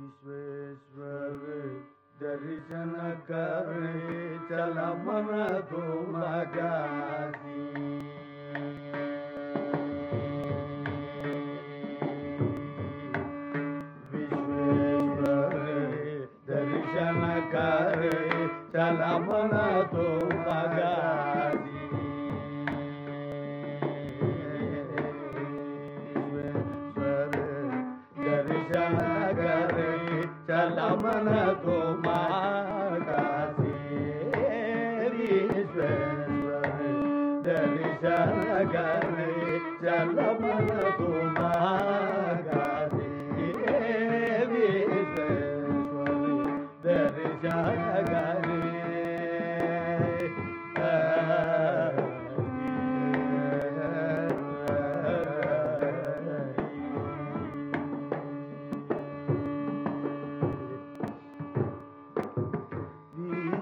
विश्वेश्वर दर्शन करे चल मन को मगासी विश्वेश्वर दर्शन करे चल मन तो చలమన కుమార్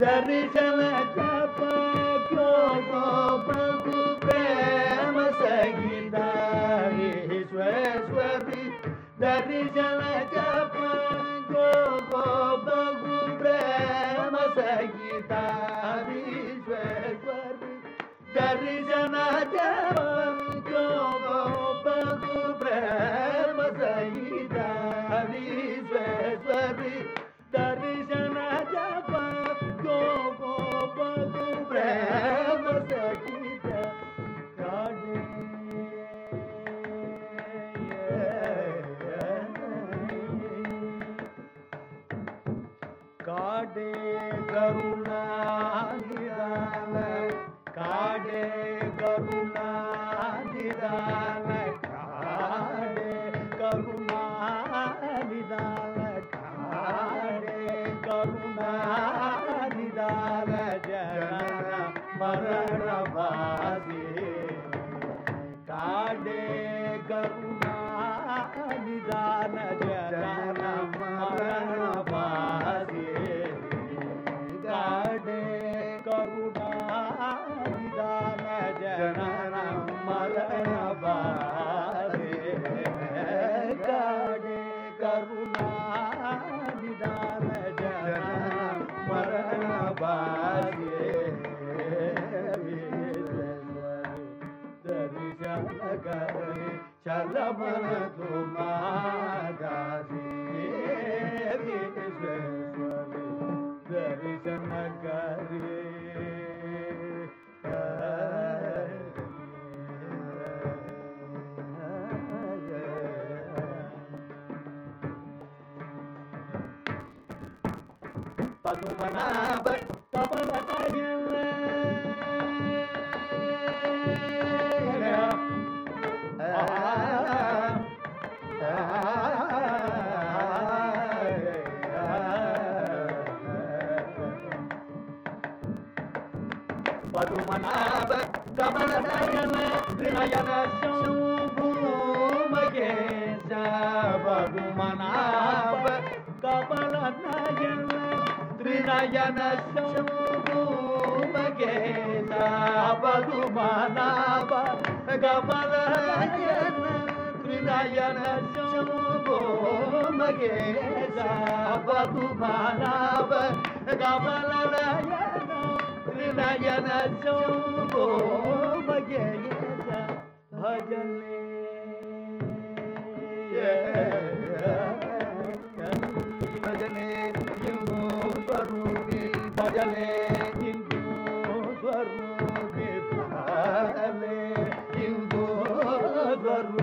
दर्शन जप क्यों प्रभु प्रेम सगिता विश्वेश्वरी दर्शन जप गो गो बगु प्रेम सगिता विश्वेश्वरी दर्शन जप காடே கருணாநிதான காடே கருணாநிதான காடே கருணாநிதான காடே கருணாநிதான ஜன மரணவாசி காடே கருணாநிதான ஜன चलबुमा गाधीश्वरी दर्शन करे पद्मना पवन परुमनाभ कमलनयन हृनयन शम्भुमगेश परुमनाभ कमलनयन हृनयन शम्भुमगेश परुमनाभ कमलनयन हृनयन शम्भुमगेश परुमनाभ कमलनयन नयन शो भजन भजने भजने हिंदू स्वरूपी भजने हिंदू स्वरूपी भजने स्वरूप।